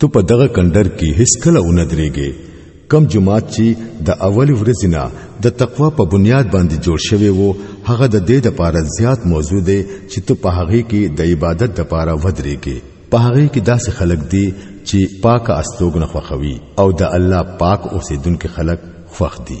تو په دغه کندر کې هیڅ کله ونه درېږي کم جماعت چې د اول ورځې نه د تقوا په بنیاد باندې جوړ شوی وو هغه د دې د پاره زیات موضوع دی چې ته په هغه کې د عبادت د پاره ودرېږي په هغه کې داسې خلک دي چې پاک استوګنه خوخوي او د الله پاک اوسیدونکو خلک خوخ دي